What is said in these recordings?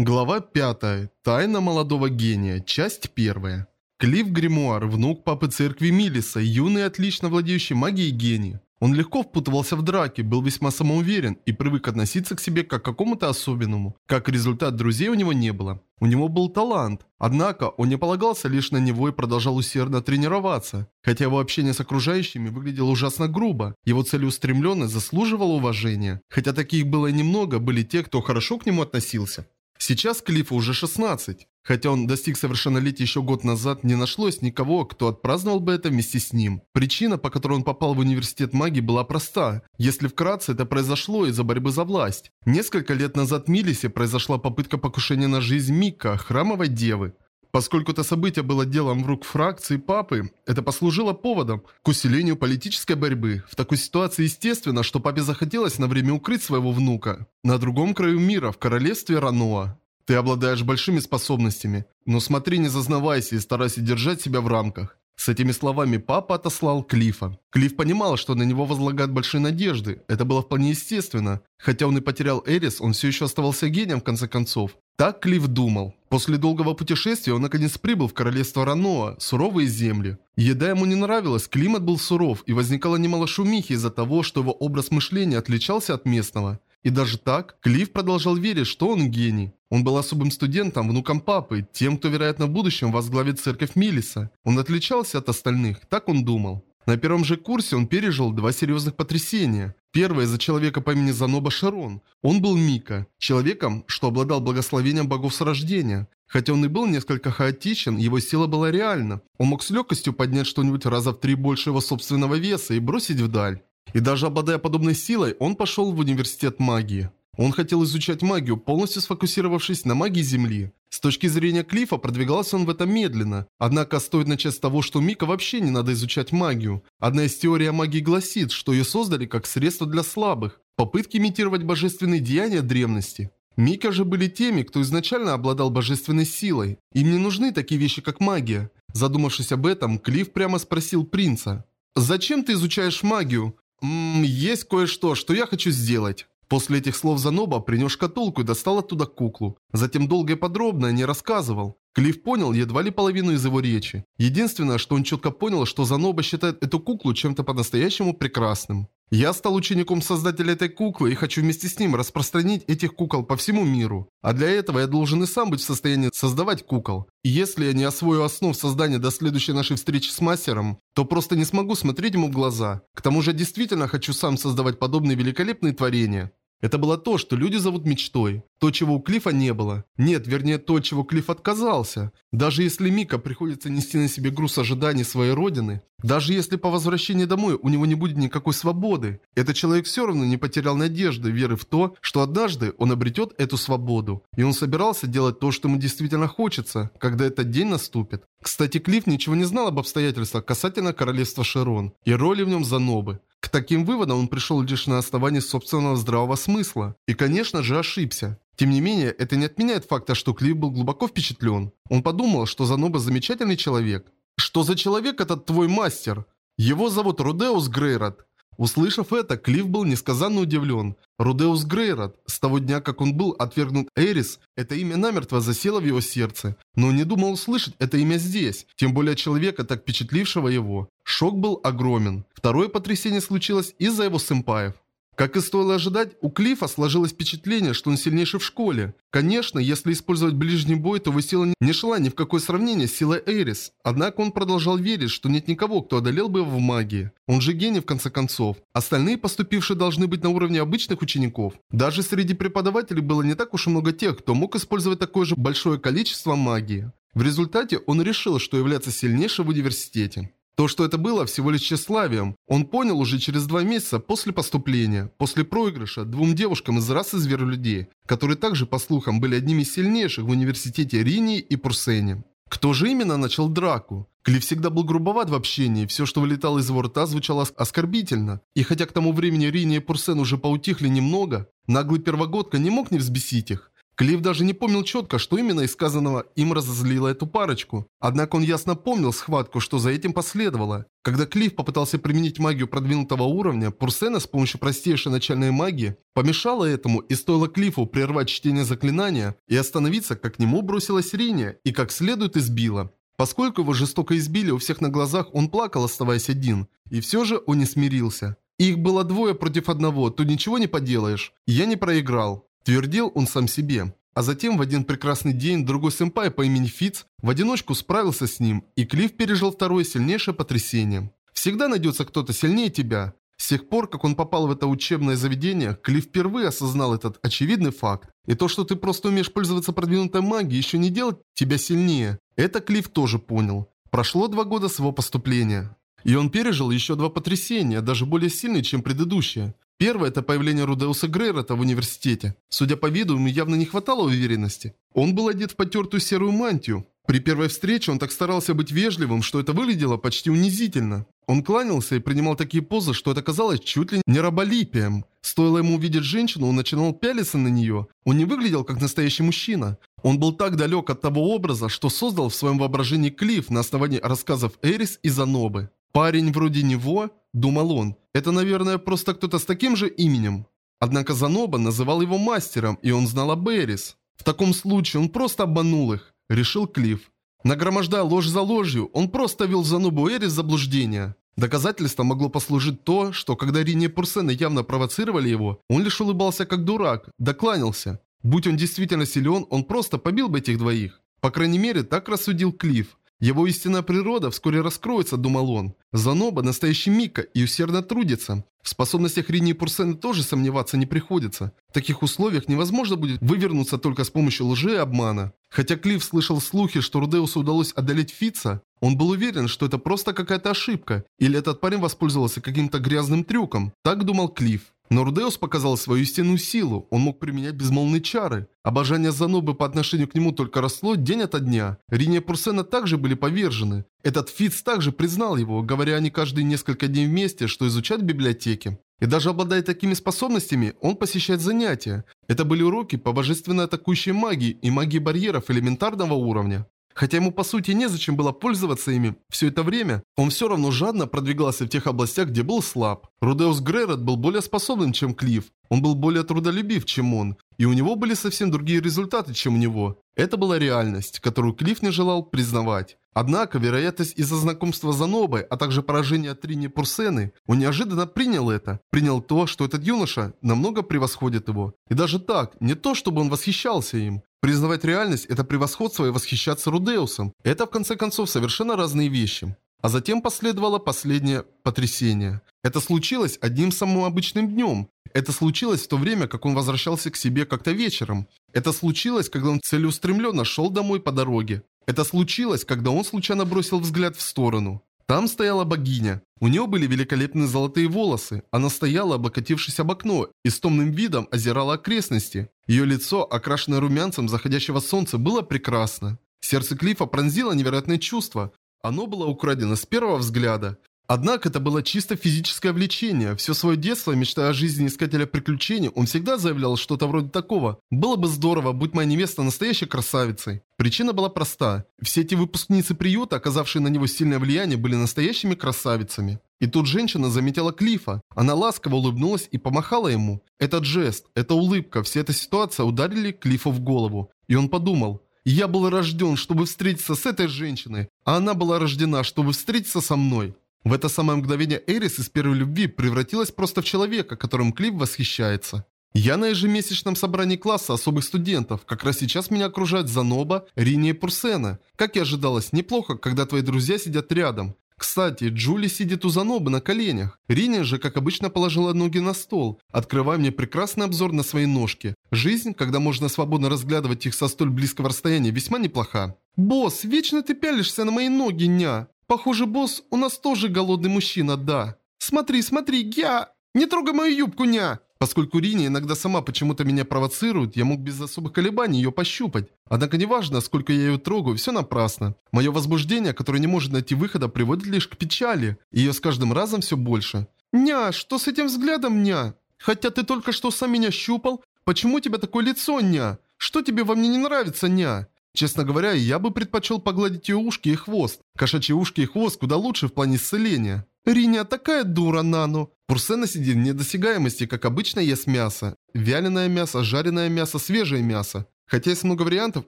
Глава 5. Тайна молодого гения. Часть 1. Клифф Гримуар, внук папы церкви Милиса, юный отлично владеющий магией гений. Он легко впутывался в драки, был весьма самоуверен и привык относиться к себе как к какому-то особенному. Как результат, друзей у него не было. У него был талант. Однако, он не полагался лишь на него и продолжал усердно тренироваться. Хотя его общение с окружающими выглядело ужасно грубо, его целеустремленность заслуживала уважения. Хотя таких было немного, были те, кто хорошо к нему относился. Сейчас Клиффу уже 16. Хотя он достиг совершеннолетия еще год назад, не нашлось никого, кто отпраздновал бы это вместе с ним. Причина, по которой он попал в университет магии, была проста. Если вкратце, это произошло из-за борьбы за власть. Несколько лет назад в Милисе произошла попытка покушения на жизнь Мика, храмовой девы. Поскольку это событие было делом в рук фракции папы, это послужило поводом к усилению политической борьбы. В такой ситуации естественно, что папе захотелось на время укрыть своего внука. На другом краю мира, в королевстве Раноа. Ты обладаешь большими способностями, но смотри, не зазнавайся и старайся держать себя в рамках. С этими словами папа отослал Клифа. Клифф понимал, что на него возлагают большие надежды. Это было вполне естественно. Хотя он и потерял Эрис, он все еще оставался гением в конце концов. Так Клифф думал. После долгого путешествия он наконец прибыл в королевство Раноа, суровые земли. Еда ему не нравилась, климат был суров, и возникало немало шумихи из-за того, что его образ мышления отличался от местного. И даже так, Клифф продолжал верить, что он гений. Он был особым студентом, внуком папы, тем, кто, вероятно, в будущем возглавит церковь Милиса. Он отличался от остальных, так он думал. На первом же курсе он пережил два серьезных потрясения. Первое из-за человека по имени Заноба Шарон. Он был Мика, человеком, что обладал благословением богов с рождения. Хотя он и был несколько хаотичен, его сила была реальна. Он мог с легкостью поднять что-нибудь раза в три больше его собственного веса и бросить вдаль. И даже обладая подобной силой, он пошел в университет магии. Он хотел изучать магию, полностью сфокусировавшись на магии Земли. С точки зрения Клифа продвигался он в этом медленно. Однако стоит начать с того, что Мика вообще не надо изучать магию. Одна из теорий магии гласит, что ее создали как средство для слабых. Попытки имитировать божественные деяния древности. Мика же были теми, кто изначально обладал божественной силой. Им не нужны такие вещи, как магия. Задумавшись об этом, Клифф прямо спросил принца. «Зачем ты изучаешь магию?» «Ммм, есть кое-что, что я хочу сделать». После этих слов Заноба принес шкатулку и достал оттуда куклу. Затем долго и подробно не рассказывал. Клифф понял едва ли половину из его речи. Единственное, что он четко понял, что Заноба считает эту куклу чем-то по-настоящему прекрасным. Я стал учеником создателя этой куклы и хочу вместе с ним распространить этих кукол по всему миру. А для этого я должен и сам быть в состоянии создавать кукол. И если я не освою основ создания до следующей нашей встречи с мастером, то просто не смогу смотреть ему в глаза. К тому же действительно хочу сам создавать подобные великолепные творения. Это было то, что люди зовут мечтой. То, чего у Клифа не было. Нет, вернее, то, чего Клифф отказался. Даже если Мика приходится нести на себе груз ожиданий своей родины, даже если по возвращении домой у него не будет никакой свободы, этот человек все равно не потерял надежды, веры в то, что однажды он обретет эту свободу. И он собирался делать то, что ему действительно хочется, когда этот день наступит. Кстати, Клифф ничего не знал об обстоятельствах касательно королевства Шерон и роли в нем Занобы. К таким выводам он пришел лишь на основании собственного здравого смысла. И, конечно же, ошибся. Тем не менее, это не отменяет факта, что Клифф был глубоко впечатлен. Он подумал, что Заноба замечательный человек. «Что за человек этот твой мастер?» «Его зовут Рудеус Грейрот. Услышав это, Клифф был несказанно удивлен. Рудеус Грейрот, с того дня, как он был отвергнут Эрис, это имя намертво засело в его сердце. Но не думал услышать это имя здесь, тем более человека, так впечатлившего его. Шок был огромен. Второе потрясение случилось из-за его сэмпаев. Как и стоило ожидать, у Клифа сложилось впечатление, что он сильнейший в школе. Конечно, если использовать ближний бой, то его сила не шла ни в какое сравнение с силой Эрис. Однако он продолжал верить, что нет никого, кто одолел бы его в магии. Он же гений в конце концов. Остальные поступившие должны быть на уровне обычных учеников. Даже среди преподавателей было не так уж и много тех, кто мог использовать такое же большое количество магии. В результате он решил, что является сильнейшим в университете. То, что это было всего лишь тщеславием, он понял уже через два месяца после поступления, после проигрыша двум девушкам из расы зверолюдей, которые также, по слухам, были одними из сильнейших в университете Ринии и Пурсене. Кто же именно начал драку? Кли всегда был грубоват в общении, все, что вылетало из его рта, звучало оскорбительно. И хотя к тому времени Рини и Пурсен уже поутихли немного, наглый первогодка не мог не взбесить их. Клифф даже не помнил четко, что именно из сказанного им разозлило эту парочку. Однако он ясно помнил схватку, что за этим последовало. Когда Клифф попытался применить магию продвинутого уровня, Пурсена с помощью простейшей начальной магии помешала этому и стоило Клиффу прервать чтение заклинания и остановиться, как к нему бросилась Риня и как следует избила. Поскольку его жестоко избили у всех на глазах, он плакал, оставаясь один. И все же он не смирился. Их было двое против одного, тут ничего не поделаешь. Я не проиграл. Твердил он сам себе. А затем в один прекрасный день другой сэмпай по имени Фиц в одиночку справился с ним, и Клифф пережил второе сильнейшее потрясение. Всегда найдется кто-то сильнее тебя. С тех пор, как он попал в это учебное заведение, Клифф впервые осознал этот очевидный факт. И то, что ты просто умеешь пользоваться продвинутой магией, еще не делает тебя сильнее. Это Клифф тоже понял. Прошло два года с его поступления. И он пережил еще два потрясения, даже более сильные, чем предыдущие. Первое – это появление Рудеуса Грейрота в университете. Судя по виду, ему явно не хватало уверенности. Он был одет в потертую серую мантию. При первой встрече он так старался быть вежливым, что это выглядело почти унизительно. Он кланялся и принимал такие позы, что это казалось чуть ли не раболипием. Стоило ему увидеть женщину, он начинал пялиться на нее. Он не выглядел как настоящий мужчина. Он был так далек от того образа, что создал в своем воображении клифф на основании рассказов Эрис и Занобы. Парень вроде него, думал он, это, наверное, просто кто-то с таким же именем. Однако Заноба называл его мастером, и он знал об Эрис. В таком случае он просто обманул их, решил Клифф. Нагромождая ложь за ложью, он просто вел Занобу Эрис в заблуждение. Доказательством могло послужить то, что когда Рини и Пурсена явно провоцировали его, он лишь улыбался как дурак, докланялся. Будь он действительно силен, он просто побил бы этих двоих. По крайней мере, так рассудил Клифф. Его истинная природа вскоре раскроется, думал он. Заноба – настоящий Мика и усердно трудится. В способностях Рини и Пурсены тоже сомневаться не приходится. В таких условиях невозможно будет вывернуться только с помощью лжи и обмана. Хотя Клифф слышал слухи, что Рудеусу удалось одолеть Фица, он был уверен, что это просто какая-то ошибка, или этот парень воспользовался каким-то грязным трюком. Так думал Клифф. Но Рудеус показал свою истинную силу, он мог применять безмолвные чары. Обожание Занобы по отношению к нему только росло день ото дня. Рини и Пурсена также были повержены. Этот Фиц также признал его, говоря они каждые несколько дней вместе, что изучают в библиотеке. И даже обладая такими способностями, он посещает занятия. Это были уроки по божественной атакующей магии и магии барьеров элементарного уровня. Хотя ему по сути незачем было пользоваться ими все это время, он все равно жадно продвигался в тех областях, где был слаб. Рудеус Грейрот был более способным, чем Клифф. Он был более трудолюбив, чем он. И у него были совсем другие результаты, чем у него. Это была реальность, которую Клифф не желал признавать. Однако, вероятность из-за знакомства с Занобой, а также поражения от Трини Пурсены, он неожиданно принял это. Принял то, что этот юноша намного превосходит его. И даже так, не то, чтобы он восхищался им. Признавать реальность – это превосходство и восхищаться Рудеусом. Это, в конце концов, совершенно разные вещи. А затем последовало последнее потрясение. Это случилось одним самым обычным днем. Это случилось в то время, как он возвращался к себе как-то вечером. Это случилось, когда он целеустремленно шел домой по дороге. Это случилось, когда он случайно бросил взгляд в сторону. Там стояла богиня. У нее были великолепные золотые волосы. Она стояла, облокотившись об окно, и с томным видом озирала окрестности. Ее лицо, окрашенное румянцем заходящего солнца, было прекрасно. Сердце Клифа пронзило невероятное чувство. Оно было украдено с первого взгляда. Однако это было чисто физическое влечение. Все свое детство, мечтая о жизни искателя приключений, он всегда заявлял что-то вроде такого. Было бы здорово, будь моя невеста настоящей красавицей. Причина была проста. Все эти выпускницы приюта, оказавшие на него сильное влияние, были настоящими красавицами. И тут женщина заметила Клифа. Она ласково улыбнулась и помахала ему. Этот жест, эта улыбка, вся эта ситуация ударили Клифу в голову. И он подумал, я был рожден, чтобы встретиться с этой женщиной, а она была рождена, чтобы встретиться со мной. В это самое мгновение Эрис из первой любви превратилась просто в человека, которым Клифф восхищается. Я на ежемесячном собрании класса особых студентов. Как раз сейчас меня окружают Заноба, Рини и Пурсена. Как и ожидалось, неплохо, когда твои друзья сидят рядом. Кстати, Джули сидит у Занобы на коленях. Рини же, как обычно, положила ноги на стол, открывая мне прекрасный обзор на свои ножки. Жизнь, когда можно свободно разглядывать их со столь близкого расстояния, весьма неплоха. «Босс, вечно ты пялишься на мои ноги, ня!» Похоже, босс, у нас тоже голодный мужчина, да. Смотри, смотри, я... Не трогай мою юбку, ня! Поскольку Рини иногда сама почему-то меня провоцирует, я мог без особых колебаний ее пощупать. Однако неважно, сколько я ее трогаю, все напрасно. Мое возбуждение, которое не может найти выхода, приводит лишь к печали. Ее с каждым разом все больше. «Ня, что с этим взглядом, ня? Хотя ты только что сам меня щупал. Почему у тебя такое лицо, ня? Что тебе во мне не нравится, ня? Честно говоря, я бы предпочел погладить ее ушки и хвост. Кошачьи ушки и хвост куда лучше в плане исцеления. Риня такая дура, Нану. Пурсена сидит в недосягаемости, как обычно ест мясо. Вяленое мясо, жареное мясо, свежее мясо. Хотя есть много вариантов,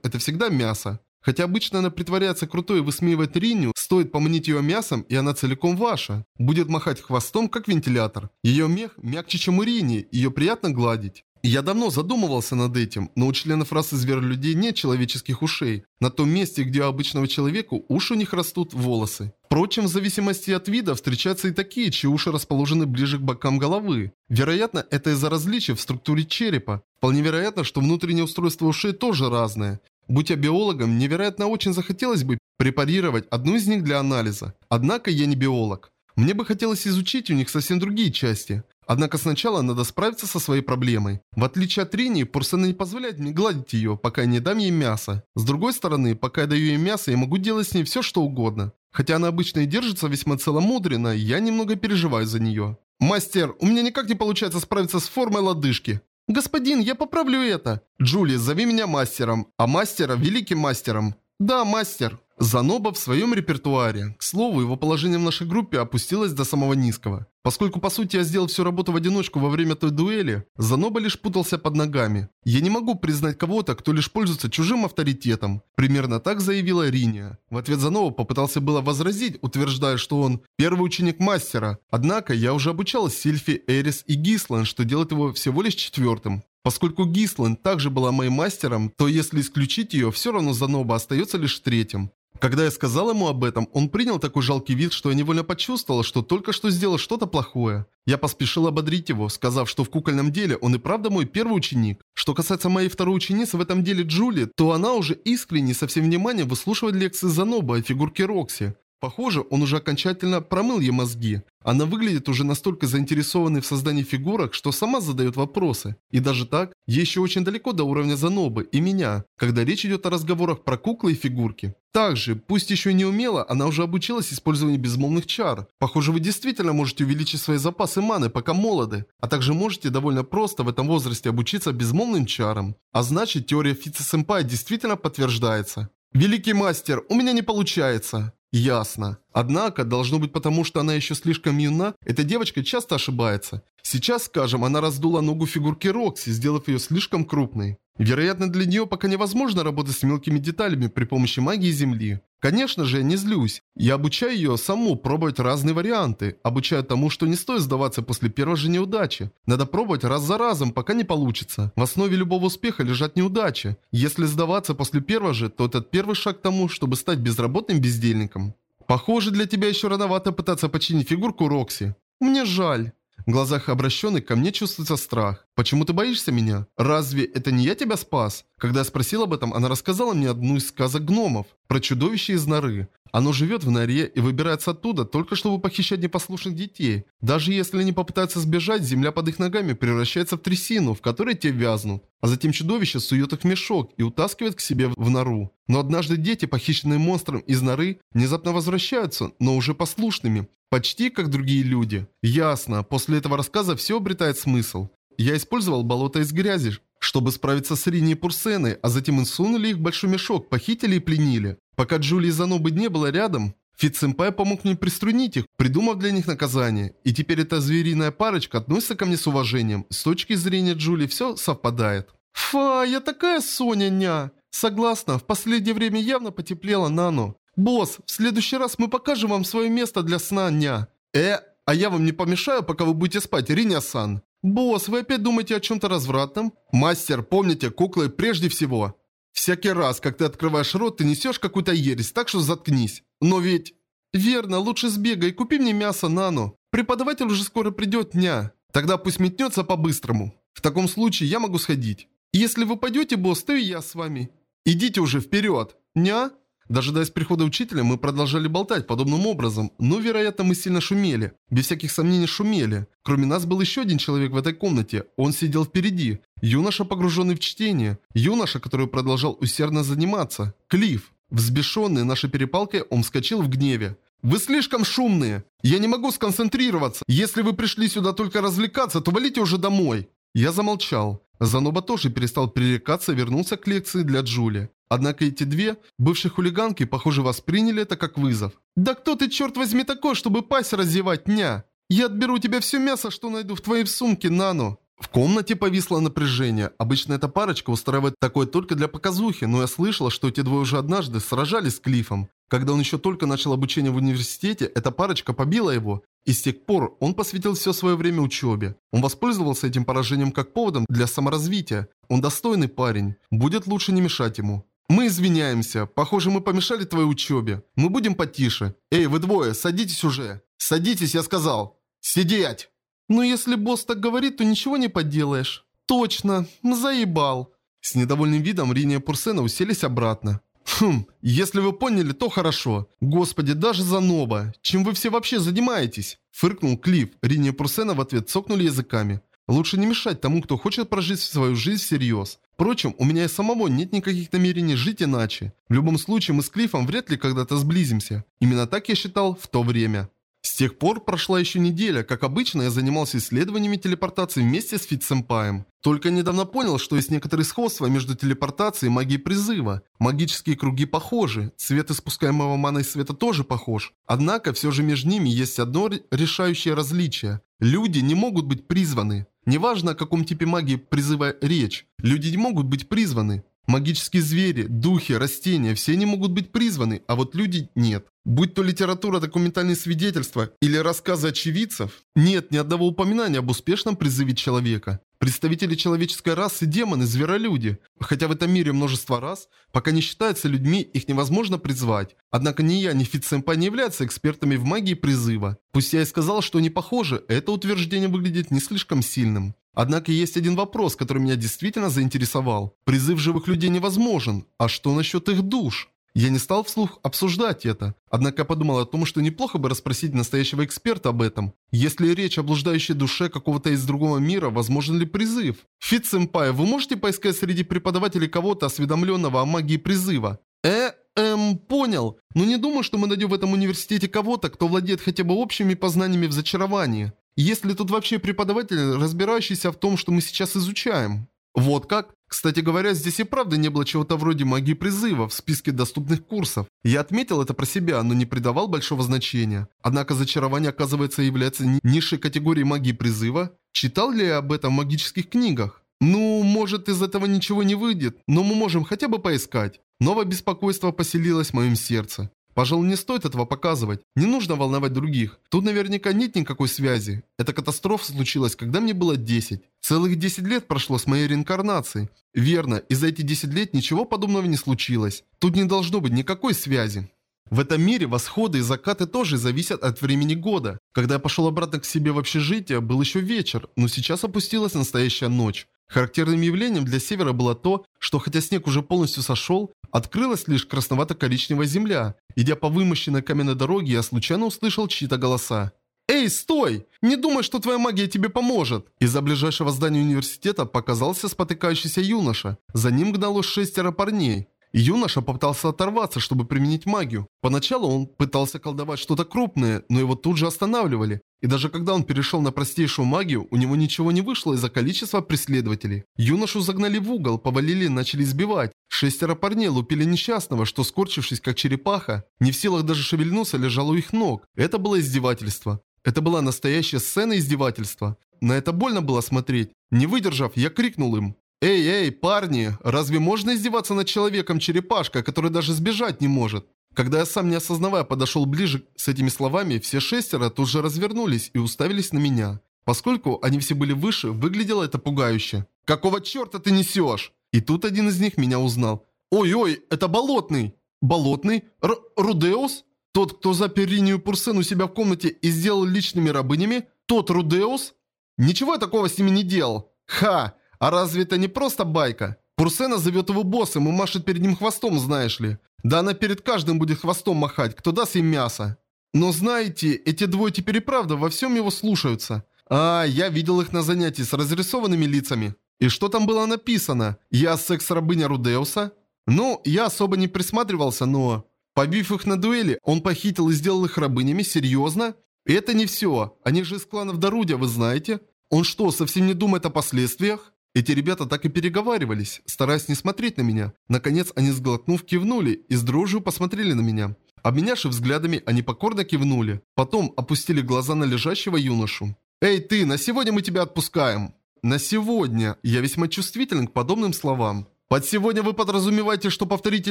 это всегда мясо. Хотя обычно она притворяется крутой и высмеивает Риню, стоит поманить ее мясом, и она целиком ваша. Будет махать хвостом, как вентилятор. Ее мех мягче, чем у Рини, ее приятно гладить. Я давно задумывался над этим, но у членов расы зверолюдей нет человеческих ушей. На том месте, где у обычного человека уши у них растут волосы. Впрочем, в зависимости от вида встречаются и такие, чьи уши расположены ближе к бокам головы. Вероятно, это из-за различий в структуре черепа. Вполне вероятно, что внутреннее устройство ушей тоже разное. Будь я биологом, мне, вероятно, очень захотелось бы препарировать одну из них для анализа. Однако я не биолог. Мне бы хотелось изучить у них совсем другие части. Однако сначала надо справиться со своей проблемой. В отличие от Рини, Пурсена не позволяет мне гладить ее, пока я не дам ей мясо. С другой стороны, пока я даю ей мясо, я могу делать с ней все, что угодно. Хотя она обычно и держится весьма целомудренно, я немного переживаю за нее. «Мастер, у меня никак не получается справиться с формой лодыжки. «Господин, я поправлю это!» «Джули, зови меня мастером, а мастера – великим мастером!» «Да, мастер!» Заноба в своем репертуаре. К слову, его положение в нашей группе опустилось до самого низкого. Поскольку по сути я сделал всю работу в одиночку во время той дуэли, Заноба лишь путался под ногами. Я не могу признать кого-то, кто лишь пользуется чужим авторитетом. Примерно так заявила Риния. В ответ Заноба попытался было возразить, утверждая, что он первый ученик мастера. Однако я уже обучал Сильфи, Эрис и Гислан, что делает его всего лишь четвертым. Поскольку Гислан также была моим мастером, то если исключить ее, все равно Заноба остается лишь третьим. Когда я сказал ему об этом, он принял такой жалкий вид, что я невольно почувствовал, что только что сделал что-то плохое. Я поспешил ободрить его, сказав, что в кукольном деле он и правда мой первый ученик. Что касается моей второй ученицы в этом деле Джули, то она уже искренне со всем вниманием выслушивает лекции Заноба о фигурке Рокси. Похоже, он уже окончательно промыл ей мозги. Она выглядит уже настолько заинтересованной в создании фигурок, что сама задает вопросы. И даже так, ей еще очень далеко до уровня Занобы и меня, когда речь идет о разговорах про куклы и фигурки. Также, пусть еще и не умела, она уже обучилась использованию безмолвных чар. Похоже, вы действительно можете увеличить свои запасы маны, пока молоды, а также можете довольно просто в этом возрасте обучиться безмолвным чарам. А значит, теория Фица-сэмпай действительно подтверждается. «Великий мастер, у меня не получается!» Ясно. Однако, должно быть потому, что она еще слишком юна, эта девочка часто ошибается. Сейчас, скажем, она раздула ногу фигурки Рокси, сделав ее слишком крупной. Вероятно, для нее пока невозможно работать с мелкими деталями при помощи магии Земли. Конечно же, я не злюсь. Я обучаю ее саму пробовать разные варианты. Обучаю тому, что не стоит сдаваться после первой же неудачи. Надо пробовать раз за разом, пока не получится. В основе любого успеха лежат неудачи. Если сдаваться после первого же, то этот первый шаг к тому, чтобы стать безработным бездельником. Похоже, для тебя еще рановато пытаться починить фигурку Рокси. Мне жаль. В глазах обращенных ко мне чувствуется страх. «Почему ты боишься меня? Разве это не я тебя спас?» Когда я спросил об этом, она рассказала мне одну из сказок гномов, про чудовище из норы. Оно живет в норе и выбирается оттуда, только чтобы похищать непослушных детей. Даже если они попытаются сбежать, земля под их ногами превращается в трясину, в которой те вязнут. А затем чудовище сует их в мешок и утаскивает к себе в нору. Но однажды дети, похищенные монстром из норы, внезапно возвращаются, но уже послушными. Почти как другие люди. Ясно, после этого рассказа все обретает смысл. Я использовал болото из грязи, чтобы справиться с Рини и Пурсеной, а затем сунули их в большой мешок, похитили и пленили. Пока Джули и Занобы не было рядом, Фит-сэмпай помог мне приструнить их, придумав для них наказание. И теперь эта звериная парочка относится ко мне с уважением. С точки зрения Джули все совпадает. Фа, я такая Соня, ня. Согласна, в последнее время явно потеплело Нану. «Босс, в следующий раз мы покажем вам свое место для сна, ня». «Э, а я вам не помешаю, пока вы будете спать, Риня-сан?» «Босс, вы опять думаете о чем-то развратном?» «Мастер, помните, куклы прежде всего». «Всякий раз, как ты открываешь рот, ты несешь какую-то ересь, так что заткнись». «Но ведь...» «Верно, лучше сбегай, купи мне мясо, Нану. Преподаватель уже скоро придет, ня. Тогда пусть метнется по-быстрому. В таком случае я могу сходить. Если вы пойдете, босс, то и я с вами. Идите уже вперед. Ня?» Дожидаясь прихода учителя, мы продолжали болтать подобным образом, но, вероятно, мы сильно шумели. Без всяких сомнений шумели. Кроме нас был еще один человек в этой комнате. Он сидел впереди. Юноша, погруженный в чтение. Юноша, который продолжал усердно заниматься. Клифф. Взбешенный нашей перепалкой, он вскочил в гневе. «Вы слишком шумные! Я не могу сконцентрироваться! Если вы пришли сюда только развлекаться, то валите уже домой!» Я замолчал. Заноба тоже перестал пререкаться и вернулся к лекции для Джули. Однако эти две, бывшие хулиганки, похоже, восприняли это как вызов. «Да кто ты, черт возьми, такой, чтобы пасть разевать, ня? Я отберу у тебя все мясо, что найду в твоей сумке, Нану!» В комнате повисло напряжение. Обычно эта парочка устраивает такое только для показухи, но я слышала, что эти двое уже однажды сражались с Клиффом. Когда он еще только начал обучение в университете, эта парочка побила его. И с тех пор он посвятил все свое время учебе. Он воспользовался этим поражением как поводом для саморазвития. Он достойный парень. Будет лучше не мешать ему. Мы извиняемся. Похоже, мы помешали твоей учебе. Мы будем потише. Эй, вы двое, садитесь уже. Садитесь, я сказал. Сидеть! Ну если босс так говорит, то ничего не поделаешь. Точно, заебал. С недовольным видом Риния и Пурсена уселись обратно. Хм, если вы поняли, то хорошо. Господи, даже за Ноба. Чем вы все вообще занимаетесь? Фыркнул Клифф. Рини и Пурсена в ответ цокнули языками. Лучше не мешать тому, кто хочет прожить свою жизнь всерьез. Впрочем, у меня и самого нет никаких намерений жить иначе. В любом случае, мы с Клиффом вряд ли когда-то сблизимся. Именно так я считал в то время. С тех пор прошла еще неделя, как обычно я занимался исследованиями телепортации вместе с Фит-сэмпаем. Только недавно понял, что есть некоторые сходства между телепортацией и магией призыва. Магические круги похожи, цвет испускаемого маной света тоже похож. Однако все же между ними есть одно решающее различие. Люди не могут быть призваны. Неважно, о каком типе магии призыва речь, люди не могут быть призваны. Магические звери, духи, растения – все они могут быть призваны, а вот люди – нет. Будь то литература, документальные свидетельства или рассказы очевидцев, нет ни одного упоминания об успешном призыве человека. Представители человеческой расы – демоны, зверолюди. Хотя в этом мире множество рас, пока не считаются людьми, их невозможно призвать. Однако ни я, ни Фитсэмпа не являются экспертами в магии призыва. Пусть я и сказал, что они похожи, это утверждение выглядит не слишком сильным. Однако есть один вопрос, который меня действительно заинтересовал. Призыв живых людей невозможен. А что насчет их душ? Я не стал вслух обсуждать это, однако подумал о том, что неплохо бы расспросить настоящего эксперта об этом. Если речь о блуждающей душе какого-то из другого мира, возможен ли призыв? Фит-сэмпай, вы можете поискать среди преподавателей кого-то осведомленного о магии призыва? Э, эм, понял. Но не думаю, что мы найдем в этом университете кого-то, кто владеет хотя бы общими познаниями в зачаровании. Есть ли тут вообще преподаватель, разбирающийся в том, что мы сейчас изучаем? Вот как? Кстати говоря, здесь и правда не было чего-то вроде магии призыва в списке доступных курсов. Я отметил это про себя, но не придавал большого значения. Однако зачарование, оказывается, является низшей категорией магии призыва. Читал ли я об этом в магических книгах? Ну, может из этого ничего не выйдет, но мы можем хотя бы поискать. Новое беспокойство поселилось в моем сердце. Пожалуй, не стоит этого показывать. Не нужно волновать других. Тут наверняка нет никакой связи. Эта катастрофа случилась, когда мне было 10. Целых 10 лет прошло с моей реинкарнацией. Верно, и за эти 10 лет ничего подобного не случилось. Тут не должно быть никакой связи. В этом мире восходы и закаты тоже зависят от времени года. Когда я пошел обратно к себе в общежитие, был еще вечер, но сейчас опустилась настоящая ночь. Характерным явлением для севера было то, что хотя снег уже полностью сошел, открылась лишь красновато-коричневая земля. Идя по вымощенной каменной дороге, я случайно услышал чьи-то голоса. «Эй, стой! Не думай, что твоя магия тебе поможет!» Из-за ближайшего здания университета показался спотыкающийся юноша. За ним гналось шестеро парней. Юноша попытался оторваться, чтобы применить магию. Поначалу он пытался колдовать что-то крупное, но его тут же останавливали. И даже когда он перешел на простейшую магию, у него ничего не вышло из-за количества преследователей. Юношу загнали в угол, повалили и начали избивать. Шестеро парней лупили несчастного, что, скорчившись как черепаха, не в силах даже шевельнуться, лежал у их ног. Это было издевательство. Это была настоящая сцена издевательства. На это больно было смотреть. Не выдержав, я крикнул им. «Эй, эй, парни, разве можно издеваться над человеком-черепашка, который даже сбежать не может?» Когда я сам не осознавая подошел ближе с этими словами, все шестеро тут же развернулись и уставились на меня. Поскольку они все были выше, выглядело это пугающе. «Какого черта ты несешь?» И тут один из них меня узнал. «Ой-ой, это Болотный!» «Болотный? Р Рудеус? Тот, кто запер Ринию Пурсен у себя в комнате и сделал личными рабынями? Тот Рудеус?» «Ничего я такого с ними не делал!» «Ха! А разве это не просто байка? Пурсена зовет его боссом и машет перед ним хвостом, знаешь ли. Да она перед каждым будет хвостом махать, кто даст им мясо. Но знаете, эти двое теперь и правда во всем его слушаются. А, я видел их на занятии с разрисованными лицами. И что там было написано? Я секс-рабыня Рудеуса? Ну, я особо не присматривался, но... Побив их на дуэли, он похитил и сделал их рабынями? Серьезно? И это не все. Они же из кланов Дарудя, вы знаете? Он что, совсем не думает о последствиях? Эти ребята так и переговаривались, стараясь не смотреть на меня. Наконец, они сглотнув, кивнули и с дрожью посмотрели на меня. Обменявшись взглядами, они покорно кивнули. Потом опустили глаза на лежащего юношу. «Эй, ты, на сегодня мы тебя отпускаем!» «На сегодня!» Я весьма чувствителен к подобным словам. «Под сегодня вы подразумеваете, что повторите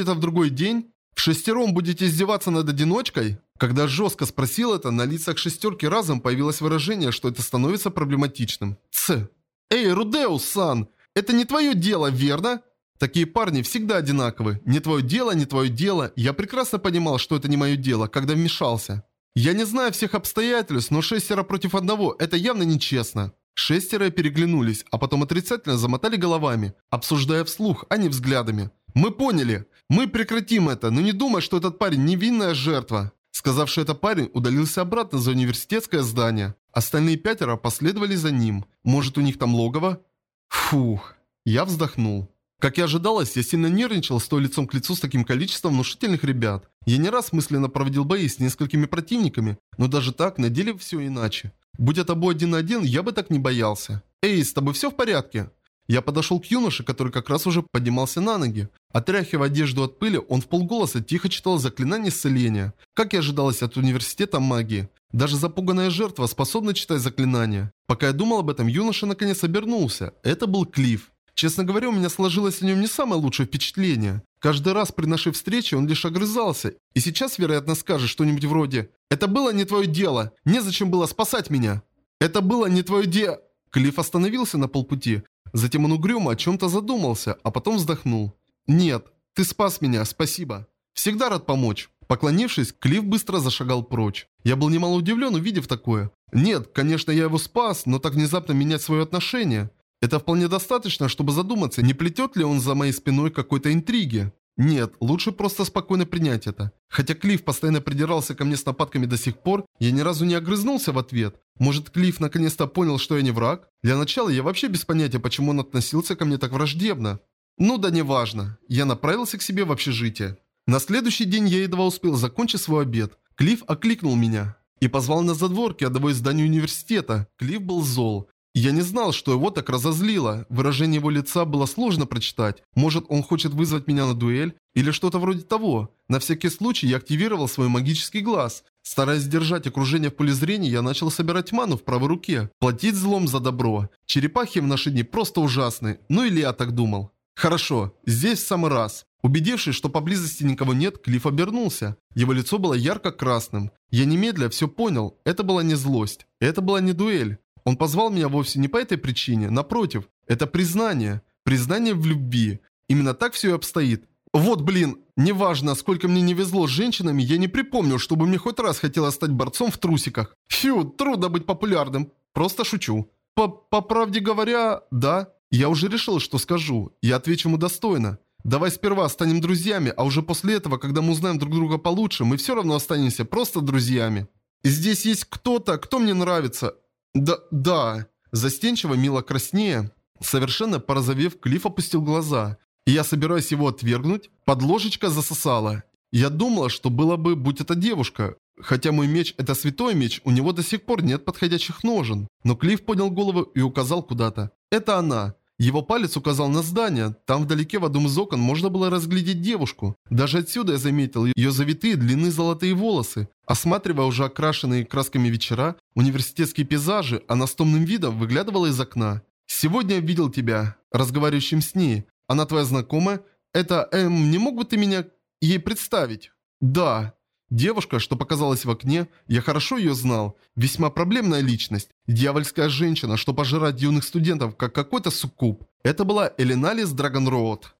это в другой день? В шестером будете издеваться над одиночкой?» Когда жестко спросил это, на лицах шестерки разом появилось выражение, что это становится проблематичным. «Ц! Эй, Рудеус-сан! Это не твое дело, верно?» Такие парни всегда одинаковы. Не твое дело, не твое дело. Я прекрасно понимал, что это не мое дело, когда вмешался. Я не знаю всех обстоятельств, но шестеро против одного – это явно нечестно. Шестеро переглянулись, а потом отрицательно замотали головами, обсуждая вслух, а не взглядами. «Мы поняли. Мы прекратим это, но не думай, что этот парень невинная жертва». Сказавший это парень удалился обратно за университетское здание. Остальные пятеро последовали за ним. Может, у них там логово? Фух. Я вздохнул. Как и ожидалось, я сильно нервничал, стоя лицом к лицу с таким количеством внушительных ребят. Я не раз мысленно проводил бои с несколькими противниками, но даже так, на деле все иначе. Будь это бой один на один, я бы так не боялся. «Эй, с тобой все в порядке?» Я подошел к юноше, который как раз уже поднимался на ноги. Отряхивая одежду от пыли, он в полголоса тихо читал заклинание исцеления, как и ожидалось от университета магии. Даже запуганная жертва способна читать заклинания. Пока я думал об этом, юноша наконец обернулся. Это был Клифф. Честно говоря, у меня сложилось о нем не самое лучшее впечатление. Каждый раз при нашей встрече он лишь огрызался, и сейчас, вероятно, скажет что-нибудь вроде «Это было не твое дело, незачем было спасать меня». «Это было не твое дело». Клифф остановился на полпути. Затем он угрюмо о чем-то задумался, а потом вздохнул. «Нет, ты спас меня, спасибо. Всегда рад помочь». Поклонившись, Клифф быстро зашагал прочь. Я был немало удивлен, увидев такое. Нет, конечно, я его спас, но так внезапно менять свое отношение. Это вполне достаточно, чтобы задуматься, не плетет ли он за моей спиной какой-то интриги. Нет, лучше просто спокойно принять это. Хотя Клифф постоянно придирался ко мне с нападками до сих пор, я ни разу не огрызнулся в ответ. Может, Клифф наконец-то понял, что я не враг? Для начала я вообще без понятия, почему он относился ко мне так враждебно. Ну да неважно. Я направился к себе в общежитие. На следующий день я едва успел закончить свой обед. Клифф окликнул меня и позвал на задворки одного из зданий университета. Клифф был зол. Я не знал, что его так разозлило. Выражение его лица было сложно прочитать. Может, он хочет вызвать меня на дуэль? Или что-то вроде того. На всякий случай я активировал свой магический глаз. Стараясь сдержать окружение в поле зрения, я начал собирать ману в правой руке. Платить злом за добро. Черепахи в наши дни просто ужасны. Ну или я так думал. Хорошо, здесь в самый раз. Убедившись, что поблизости никого нет, Клифф обернулся. Его лицо было ярко-красным. Я немедля все понял. Это была не злость. Это была не дуэль. Он позвал меня вовсе не по этой причине, напротив, это признание. Признание в любви. Именно так все и обстоит. Вот, блин, неважно, сколько мне не везло с женщинами, я не припомню, чтобы мне хоть раз хотелось стать борцом в трусиках. Фью, трудно быть популярным. Просто шучу. По, по правде говоря, да. Я уже решил, что скажу. Я отвечу ему достойно. Давай сперва станем друзьями, а уже после этого, когда мы узнаем друг друга получше, мы все равно останемся просто друзьями. Здесь есть кто-то, кто мне нравится. Да, да. Застенчиво, мило краснее. Совершенно порозовев, Клифф опустил глаза. И я собираюсь его отвергнуть. Подложечка засосала. Я думала, что было бы, будь это девушка. Хотя мой меч это святой меч, у него до сих пор нет подходящих ножен. Но Клифф поднял голову и указал куда-то. Это она. Его палец указал на здание. Там вдалеке в одном из окон можно было разглядеть девушку. Даже отсюда я заметил ее завитые длинные золотые волосы. Осматривая уже окрашенные красками вечера, университетские пейзажи, она с томным видом выглядывала из окна. «Сегодня я видел тебя, разговаривающим с ней. Она твоя знакомая? Это, эм, не мог бы ты меня ей представить?» «Да». Девушка, что показалась в окне, я хорошо ее знал. Весьма проблемная личность. Дьявольская женщина, что пожирает юных студентов, как какой-то суккуб. Это была Элиналис Драгонроуд.